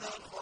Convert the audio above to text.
خلق